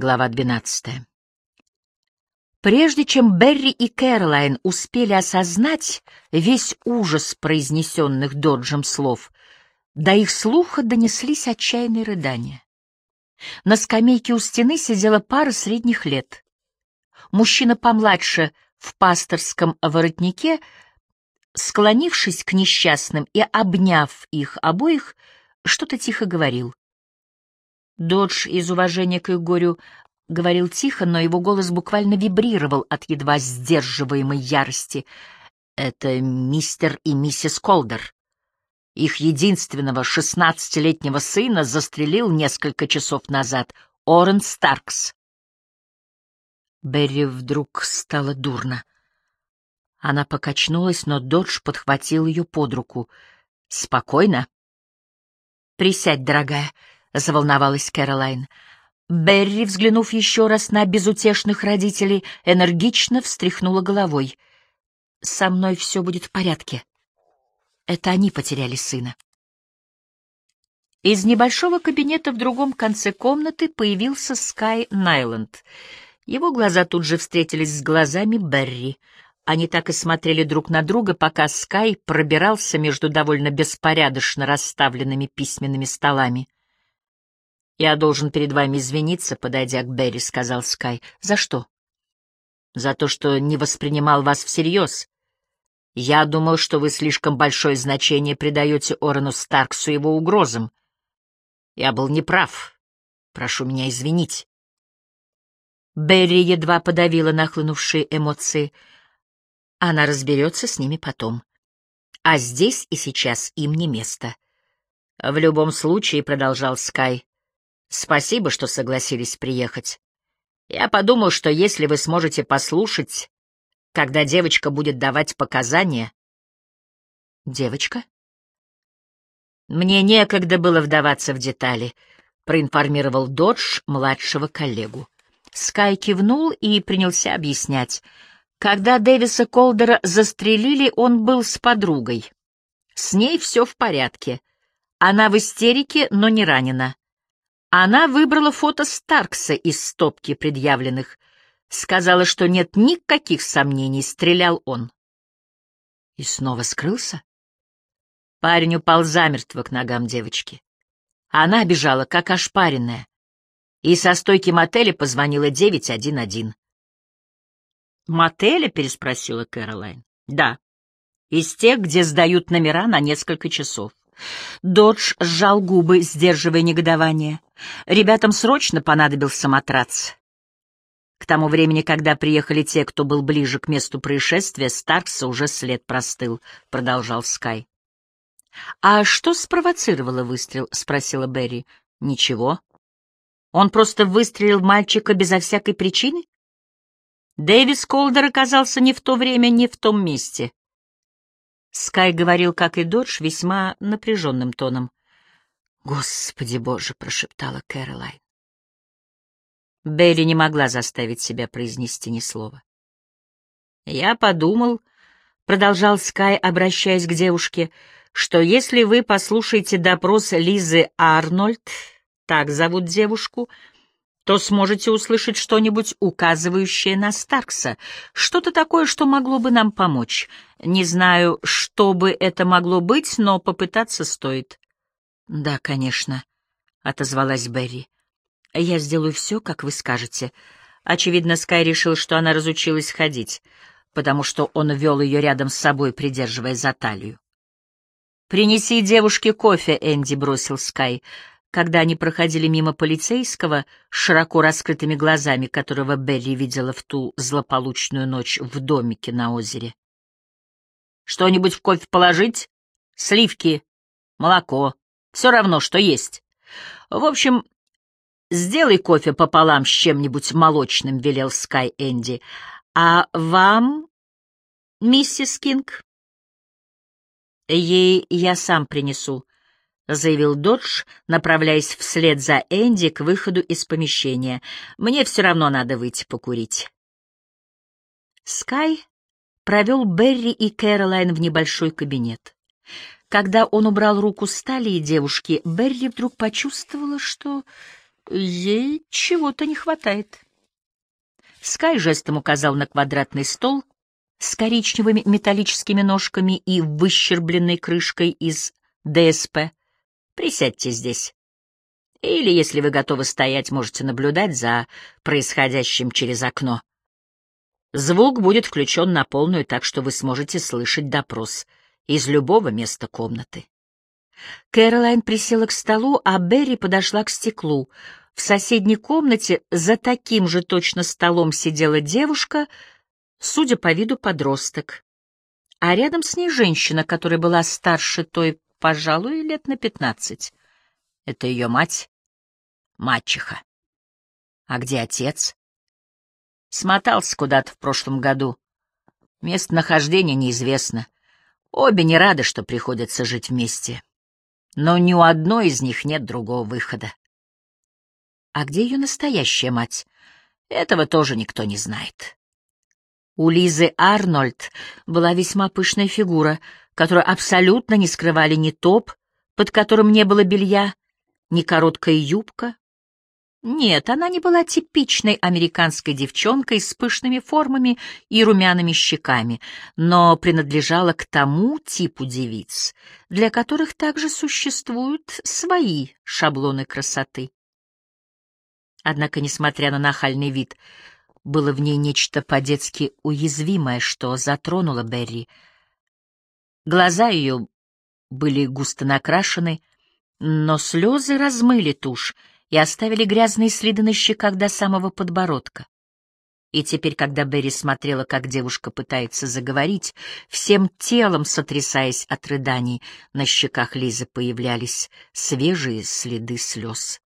Глава 12. Прежде чем Берри и Кэролайн успели осознать весь ужас произнесенных Доджем слов, до их слуха донеслись отчаянные рыдания. На скамейке у стены сидела пара средних лет. Мужчина помладше в пасторском воротнике, склонившись к несчастным и обняв их обоих, что-то тихо говорил. Додж из уважения к их горю говорил тихо, но его голос буквально вибрировал от едва сдерживаемой ярости. «Это мистер и миссис Колдер. Их единственного шестнадцатилетнего сына застрелил несколько часов назад Орен Старкс». Берри вдруг стало дурно. Она покачнулась, но Додж подхватил ее под руку. «Спокойно?» «Присядь, дорогая», — заволновалась Кэролайн. Берри, взглянув еще раз на безутешных родителей, энергично встряхнула головой. «Со мной все будет в порядке. Это они потеряли сына». Из небольшого кабинета в другом конце комнаты появился Скай Найланд. Его глаза тут же встретились с глазами Берри. Они так и смотрели друг на друга, пока Скай пробирался между довольно беспорядочно расставленными письменными столами. «Я должен перед вами извиниться, подойдя к Берри», — сказал Скай. «За что?» «За то, что не воспринимал вас всерьез. Я думал, что вы слишком большое значение придаете Орану Старксу его угрозам. Я был неправ. Прошу меня извинить». Берри едва подавила нахлынувшие эмоции. Она разберется с ними потом. А здесь и сейчас им не место. В любом случае, — продолжал Скай, Спасибо, что согласились приехать. Я подумал, что если вы сможете послушать, когда девочка будет давать показания... Девочка? Мне некогда было вдаваться в детали, проинформировал Додж младшего коллегу. Скай кивнул и принялся объяснять. Когда Дэвиса Колдера застрелили, он был с подругой. С ней все в порядке. Она в истерике, но не ранена. Она выбрала фото Старкса из стопки предъявленных. Сказала, что нет никаких сомнений, стрелял он. И снова скрылся? Парень упал замертво к ногам девочки. Она бежала, как ошпаренная, и со стойки мотеля позвонила 911. «Мотеля?» — переспросила Кэролайн. «Да, из тех, где сдают номера на несколько часов. Додж сжал губы, сдерживая негодование. Ребятам срочно понадобился матрац. К тому времени, когда приехали те, кто был ближе к месту происшествия, Старкса уже след простыл, — продолжал Скай. — А что спровоцировало выстрел? — спросила Берри. — Ничего. Он просто выстрелил мальчика безо всякой причины? Дэвис Колдер оказался не в то время, не в том месте. Скай говорил, как и Додж, весьма напряженным тоном. «Господи боже!» — прошептала Кэролайн. Белли не могла заставить себя произнести ни слова. «Я подумал», — продолжал Скай, обращаясь к девушке, «что если вы послушаете допрос Лизы Арнольд, так зовут девушку, — то сможете услышать что-нибудь, указывающее на Старкса, что-то такое, что могло бы нам помочь. Не знаю, что бы это могло быть, но попытаться стоит. — Да, конечно, — отозвалась Берри. — Я сделаю все, как вы скажете. Очевидно, Скай решил, что она разучилась ходить, потому что он вел ее рядом с собой, придерживая за талию. «Принеси девушке кофе», — Энди бросил Скай когда они проходили мимо полицейского с широко раскрытыми глазами, которого Белли видела в ту злополучную ночь в домике на озере. «Что-нибудь в кофе положить? Сливки, молоко, все равно, что есть. В общем, сделай кофе пополам с чем-нибудь молочным», — велел Скай Энди. «А вам, миссис Кинг?» «Ей я сам принесу», — заявил Додж, направляясь вслед за Энди к выходу из помещения. «Мне все равно надо выйти покурить». Скай провел Берри и Кэролайн в небольшой кабинет. Когда он убрал руку с талии девушки, Берри вдруг почувствовала, что ей чего-то не хватает. Скай жестом указал на квадратный стол с коричневыми металлическими ножками и выщербленной крышкой из ДСП. Присядьте здесь. Или, если вы готовы стоять, можете наблюдать за происходящим через окно. Звук будет включен на полную, так что вы сможете слышать допрос из любого места комнаты. Кэролайн присела к столу, а Берри подошла к стеклу. В соседней комнате за таким же точно столом сидела девушка, судя по виду подросток, а рядом с ней женщина, которая была старше той, пожалуй, лет на пятнадцать. Это ее мать, мачеха. А где отец? Смотался куда-то в прошлом году. Местонахождение неизвестно. Обе не рады, что приходится жить вместе. Но ни у одной из них нет другого выхода. А где ее настоящая мать? Этого тоже никто не знает. У Лизы Арнольд была весьма пышная фигура, которую абсолютно не скрывали ни топ, под которым не было белья, ни короткая юбка. Нет, она не была типичной американской девчонкой с пышными формами и румяными щеками, но принадлежала к тому типу девиц, для которых также существуют свои шаблоны красоты. Однако, несмотря на нахальный вид, было в ней нечто по-детски уязвимое, что затронуло Берри. Глаза ее были густо накрашены, но слезы размыли тушь и оставили грязные следы на щеках до самого подбородка. И теперь, когда Берри смотрела, как девушка пытается заговорить, всем телом сотрясаясь от рыданий, на щеках Лизы появлялись свежие следы слез.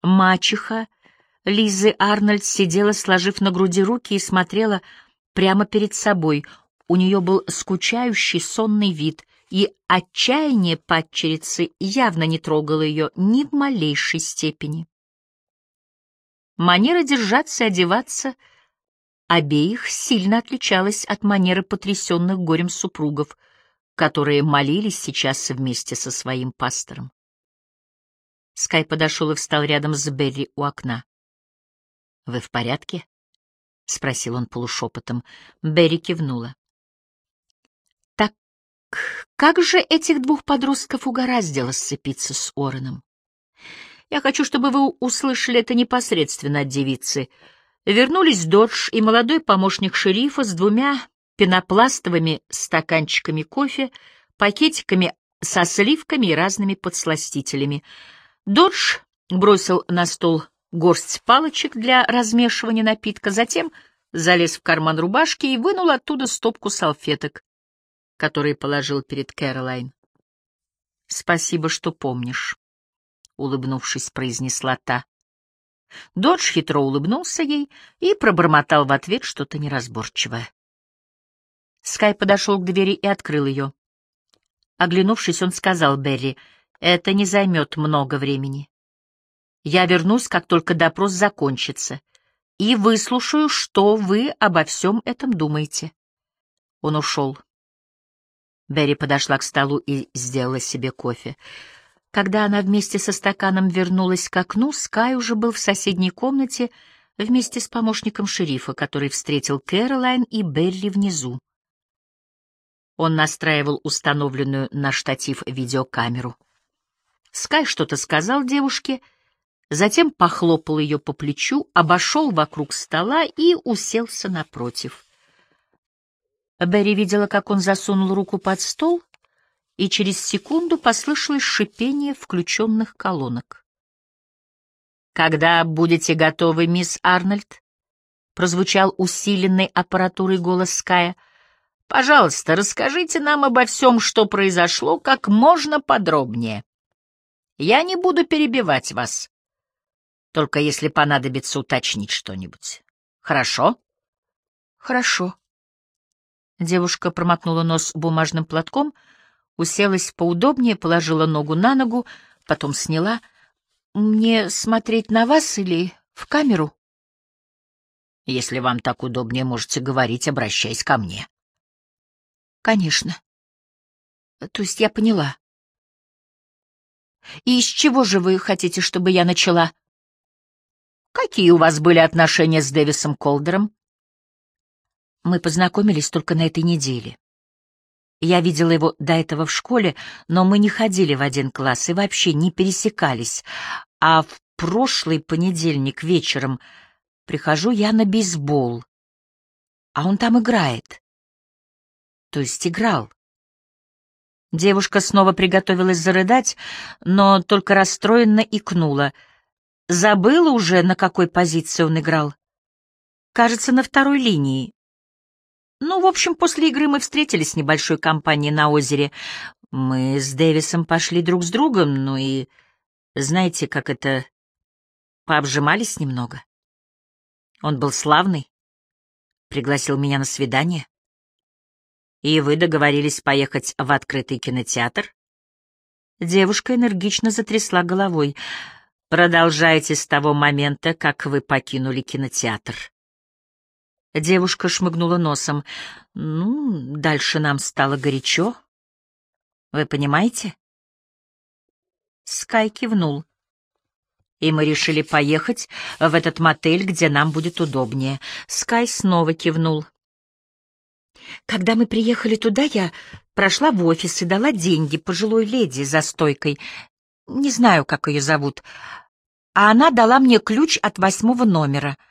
Мачеха Лизы Арнольд сидела, сложив на груди руки, и смотрела прямо перед собой. У нее был скучающий сонный вид, и отчаяние падчерицы явно не трогало ее ни в малейшей степени. Манера держаться и одеваться обеих сильно отличалась от манеры потрясенных горем супругов, которые молились сейчас вместе со своим пастором. Скай подошел и встал рядом с Берри у окна. — Вы в порядке? — спросил он полушепотом. Берри кивнула. — как же этих двух подростков угораздило сцепиться с Ороном? Я хочу, чтобы вы услышали это непосредственно от девицы. Вернулись Додж и молодой помощник шерифа с двумя пенопластовыми стаканчиками кофе, пакетиками со сливками и разными подсластителями — Додж бросил на стол горсть палочек для размешивания напитка, затем залез в карман рубашки и вынул оттуда стопку салфеток, которые положил перед Кэролайн. «Спасибо, что помнишь», — улыбнувшись, произнесла та. Додж хитро улыбнулся ей и пробормотал в ответ что-то неразборчивое. Скай подошел к двери и открыл ее. Оглянувшись, он сказал Берри — это не займет много времени. Я вернусь, как только допрос закончится, и выслушаю, что вы обо всем этом думаете. Он ушел. Берри подошла к столу и сделала себе кофе. Когда она вместе со стаканом вернулась к окну, Скай уже был в соседней комнате вместе с помощником шерифа, который встретил Кэролайн и Берри внизу. Он настраивал установленную на штатив видеокамеру. Скай что-то сказал девушке, затем похлопал ее по плечу, обошел вокруг стола и уселся напротив. Берри видела, как он засунул руку под стол, и через секунду послышалось шипение включенных колонок. «Когда будете готовы, мисс Арнольд?» — прозвучал усиленный аппаратурой голос Ская. «Пожалуйста, расскажите нам обо всем, что произошло, как можно подробнее». Я не буду перебивать вас. Только если понадобится уточнить что-нибудь. Хорошо? Хорошо. Девушка промокнула нос бумажным платком, уселась поудобнее, положила ногу на ногу, потом сняла. Мне смотреть на вас или в камеру? Если вам так удобнее, можете говорить, обращаясь ко мне. Конечно. То есть я поняла. И из чего же вы хотите, чтобы я начала? Какие у вас были отношения с Дэвисом Колдером? Мы познакомились только на этой неделе. Я видела его до этого в школе, но мы не ходили в один класс и вообще не пересекались. А в прошлый понедельник вечером прихожу я на бейсбол, а он там играет. То есть играл. Девушка снова приготовилась зарыдать, но только расстроенно икнула. Забыла уже, на какой позиции он играл. Кажется, на второй линии. Ну, в общем, после игры мы встретились с небольшой компанией на озере. Мы с Дэвисом пошли друг с другом, ну и, знаете, как это, пообжимались немного. Он был славный, пригласил меня на свидание. И вы договорились поехать в открытый кинотеатр? Девушка энергично затрясла головой. Продолжайте с того момента, как вы покинули кинотеатр. Девушка шмыгнула носом. Ну, дальше нам стало горячо. Вы понимаете? Скай кивнул. И мы решили поехать в этот мотель, где нам будет удобнее. Скай снова кивнул. Когда мы приехали туда, я прошла в офис и дала деньги пожилой леди за стойкой. Не знаю, как ее зовут. А она дала мне ключ от восьмого номера —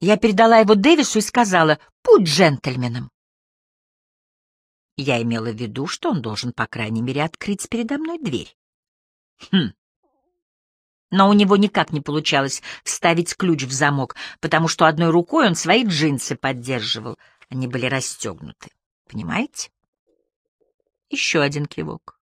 я передала его Дэвису и сказала «Будь джентльменом». Я имела в виду, что он должен, по крайней мере, открыть передо мной дверь. Хм. Но у него никак не получалось вставить ключ в замок, потому что одной рукой он свои джинсы поддерживал. Они были расстегнуты. Понимаете? Еще один кивок.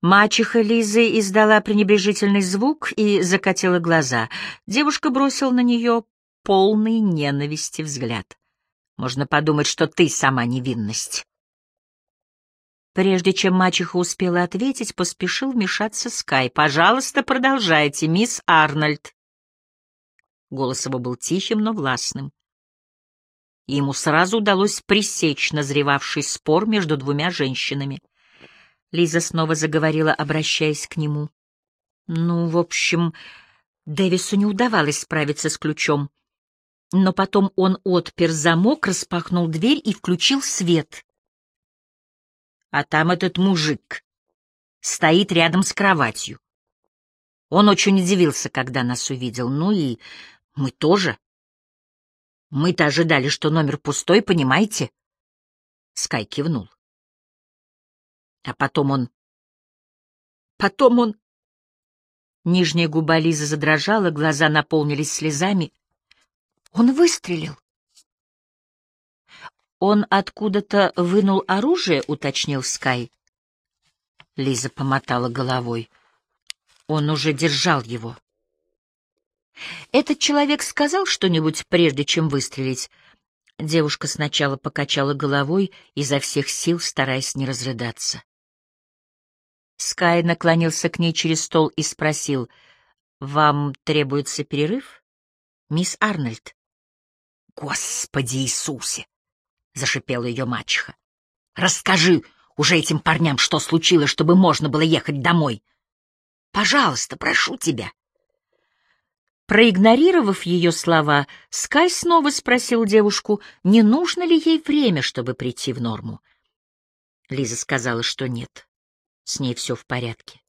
Мачеха Лизы издала пренебрежительный звук и закатила глаза. Девушка бросила на нее полный ненависти взгляд. Можно подумать, что ты сама невинность. Прежде чем мачеха успела ответить, поспешил вмешаться Скай. «Пожалуйста, продолжайте, мисс Арнольд». Голос его был тихим, но властным. Ему сразу удалось пресечь назревавший спор между двумя женщинами. Лиза снова заговорила, обращаясь к нему. «Ну, в общем, Дэвису не удавалось справиться с ключом. Но потом он отпер замок, распахнул дверь и включил свет. А там этот мужик стоит рядом с кроватью. Он очень удивился, когда нас увидел. Ну и мы тоже. Мы-то ожидали, что номер пустой, понимаете? Скай кивнул. А потом он... Потом он... Нижняя губа Лизы задрожала, глаза наполнились слезами. Он выстрелил. Он откуда-то вынул оружие, уточнил Скай. Лиза помотала головой. Он уже держал его. Этот человек сказал что-нибудь, прежде чем выстрелить? Девушка сначала покачала головой, изо всех сил стараясь не разрыдаться. Скай наклонился к ней через стол и спросил, «Вам требуется перерыв, мисс Арнольд?» «Господи Иисусе!» — зашипела ее мачеха. «Расскажи уже этим парням, что случилось, чтобы можно было ехать домой. Пожалуйста, прошу тебя». Проигнорировав ее слова, Скай снова спросил девушку, не нужно ли ей время, чтобы прийти в норму. Лиза сказала, что нет, с ней все в порядке.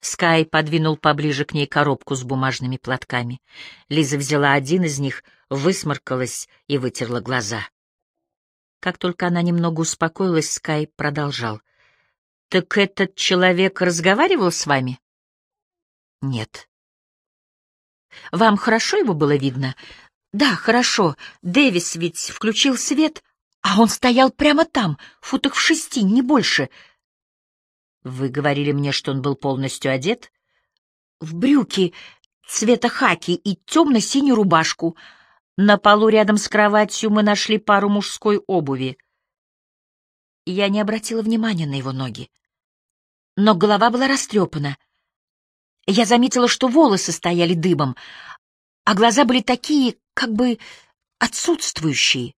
Скай подвинул поближе к ней коробку с бумажными платками. Лиза взяла один из них, высморкалась и вытерла глаза. Как только она немного успокоилась, Скай продолжал. — Так этот человек разговаривал с вами? — Нет. — Вам хорошо его было видно? — Да, хорошо. Дэвис ведь включил свет, а он стоял прямо там, футах в шести, не больше — вы говорили мне, что он был полностью одет? В брюки цвета хаки и темно-синюю рубашку. На полу рядом с кроватью мы нашли пару мужской обуви. Я не обратила внимания на его ноги. Но голова была растрепана. Я заметила, что волосы стояли дыбом, а глаза были такие, как бы отсутствующие,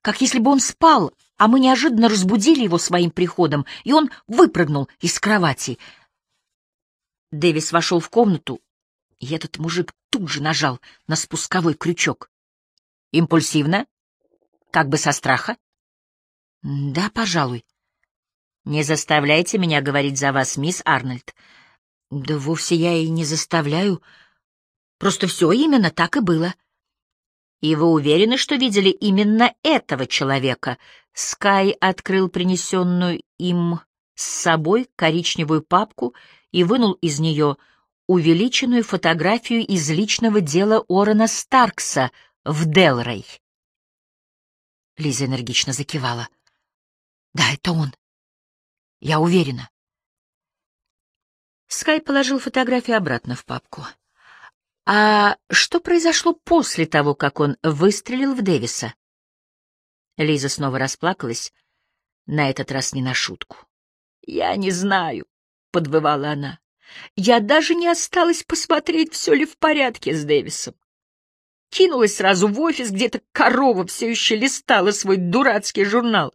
как если бы он спал, а мы неожиданно разбудили его своим приходом, и он выпрыгнул из кровати. Дэвис вошел в комнату, и этот мужик тут же нажал на спусковой крючок. Импульсивно? Как бы со страха? Да, пожалуй. Не заставляйте меня говорить за вас, мисс Арнольд. Да вовсе я и не заставляю. Просто все именно так и было. И вы уверены, что видели именно этого человека? Скай открыл принесенную им с собой коричневую папку и вынул из нее увеличенную фотографию из личного дела Орена Старкса в Делрей. Лиза энергично закивала. «Да, это он. Я уверена». Скай положил фотографию обратно в папку. «А что произошло после того, как он выстрелил в Дэвиса?» Лиза снова расплакалась, на этот раз не на шутку. «Я не знаю», — подвывала она. «Я даже не осталась посмотреть, все ли в порядке с Дэвисом. Кинулась сразу в офис, где-то корова все еще листала свой дурацкий журнал.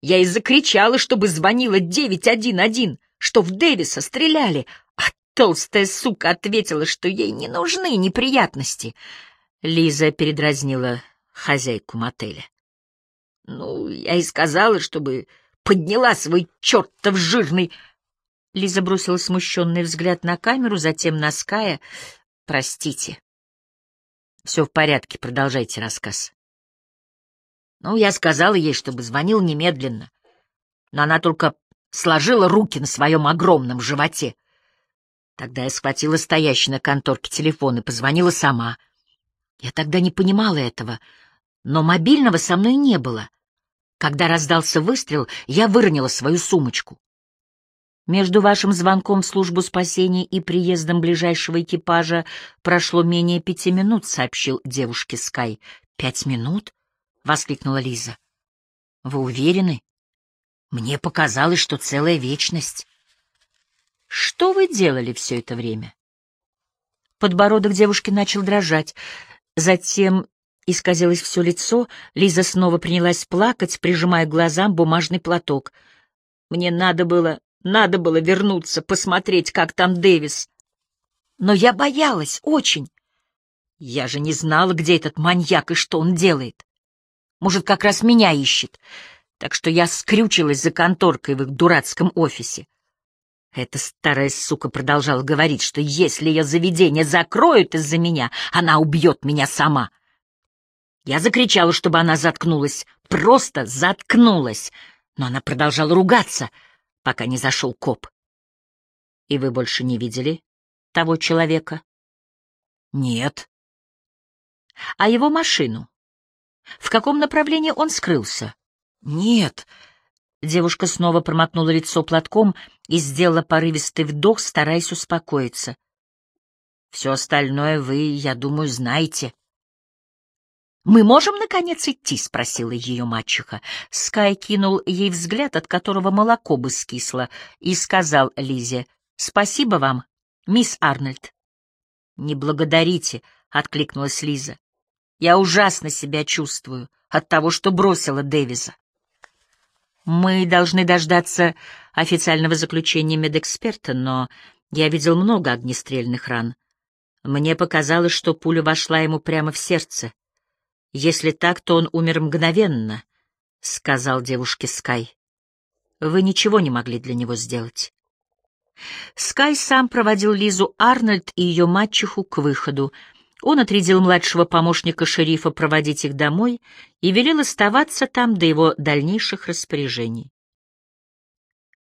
Я и закричала, чтобы звонила 911, что в Дэвиса стреляли, а толстая сука ответила, что ей не нужны неприятности. Лиза передразнила хозяйку мотеля. Ну, я и сказала, чтобы подняла свой чертов жирный... Лиза бросила смущенный взгляд на камеру, затем на Ская. «Простите». «Все в порядке, продолжайте рассказ». Ну, я сказала ей, чтобы звонил немедленно. Но она только сложила руки на своем огромном животе. Тогда я схватила стоящий на конторке телефон и позвонила сама. Я тогда не понимала этого, но мобильного со мной не было. Когда раздался выстрел, я выронила свою сумочку. Между вашим звонком в службу спасения и приездом ближайшего экипажа прошло менее пяти минут, сообщил девушке Скай. Пять минут? воскликнула Лиза. Вы уверены? Мне показалось, что целая вечность. Что вы делали все это время? Подбородок девушки начал дрожать. Затем Исказилось все лицо, Лиза снова принялась плакать, прижимая к глазам бумажный платок. «Мне надо было, надо было вернуться, посмотреть, как там Дэвис. Но я боялась, очень. Я же не знала, где этот маньяк и что он делает. Может, как раз меня ищет. Так что я скрючилась за конторкой в их дурацком офисе. Эта старая сука продолжала говорить, что если ее заведение закроют из-за меня, она убьет меня сама. Я закричала, чтобы она заткнулась, просто заткнулась, но она продолжала ругаться, пока не зашел коп. И вы больше не видели того человека? Нет. А его машину? В каком направлении он скрылся? Нет. Девушка снова промокнула лицо платком и сделала порывистый вдох, стараясь успокоиться. Все остальное вы, я думаю, знаете. «Мы можем, наконец, идти?» — спросила ее мачеха. Скай кинул ей взгляд, от которого молоко бы скисло, и сказал Лизе, «Спасибо вам, мисс Арнольд». «Не благодарите», — откликнулась Лиза. «Я ужасно себя чувствую от того, что бросила Дэвиза». «Мы должны дождаться официального заключения медэксперта, но я видел много огнестрельных ран. Мне показалось, что пуля вошла ему прямо в сердце». Если так, то он умер мгновенно, — сказал девушке Скай. Вы ничего не могли для него сделать. Скай сам проводил Лизу Арнольд и ее мачеху к выходу. Он отрядил младшего помощника шерифа проводить их домой и велел оставаться там до его дальнейших распоряжений.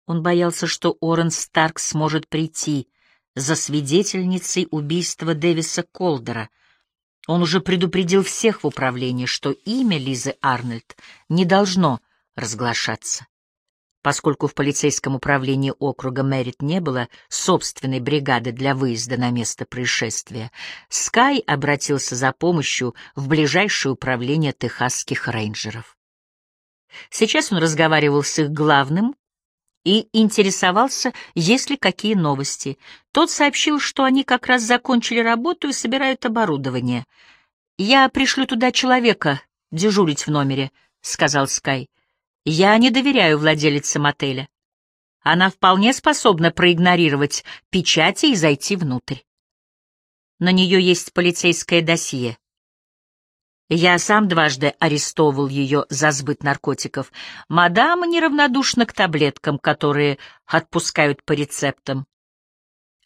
Он боялся, что Орен Старк сможет прийти за свидетельницей убийства Дэвиса Колдера, он уже предупредил всех в управлении, что имя Лизы Арнольд не должно разглашаться. Поскольку в полицейском управлении округа Мэрит не было собственной бригады для выезда на место происшествия, Скай обратился за помощью в ближайшее управление техасских рейнджеров. Сейчас он разговаривал с их главным и интересовался, есть ли какие новости. Тот сообщил, что они как раз закончили работу и собирают оборудование. «Я пришлю туда человека дежурить в номере», — сказал Скай. «Я не доверяю владелице мотеля. Она вполне способна проигнорировать печати и зайти внутрь. На нее есть полицейское досье. Я сам дважды арестовывал ее за сбыт наркотиков. Мадам неравнодушна к таблеткам, которые отпускают по рецептам.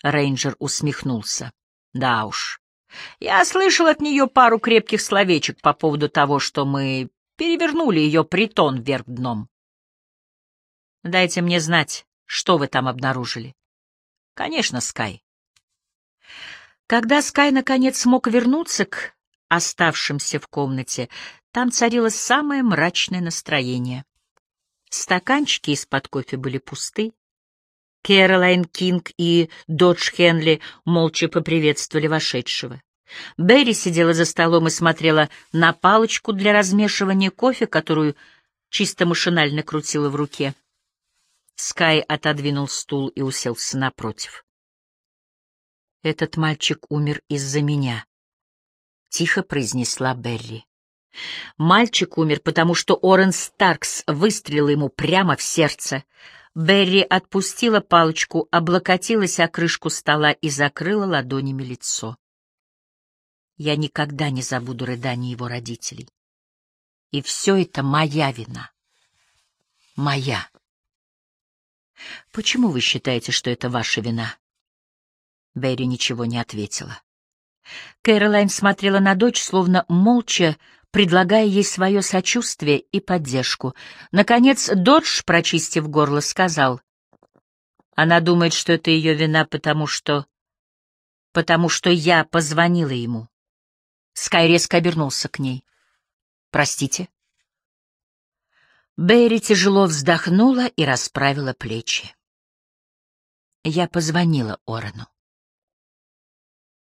Рейнджер усмехнулся. Да уж. Я слышал от нее пару крепких словечек по поводу того, что мы перевернули ее притон вверх дном. Дайте мне знать, что вы там обнаружили. Конечно, Скай. Когда Скай наконец смог вернуться к оставшимся в комнате, там царило самое мрачное настроение. Стаканчики из-под кофе были пусты. Кэролайн Кинг и Додж Хенли молча поприветствовали вошедшего. Берри сидела за столом и смотрела на палочку для размешивания кофе, которую чисто машинально крутила в руке. Скай отодвинул стул и уселся напротив. «Этот мальчик умер из-за меня», — тихо произнесла Берри. Мальчик умер, потому что Орен Старкс выстрелил ему прямо в сердце. Берри отпустила палочку, облокотилась о крышку стола и закрыла ладонями лицо. Я никогда не забуду рыдания его родителей. И все это моя вина. Моя. Почему вы считаете, что это ваша вина? Берри ничего не ответила. Кэролайн смотрела на дочь, словно молча предлагая ей свое сочувствие и поддержку. Наконец Додж, прочистив горло, сказал. Она думает, что это ее вина, потому что... потому что я позвонила ему. Скай резко обернулся к ней. «Простите?» Берри тяжело вздохнула и расправила плечи. Я позвонила Орану.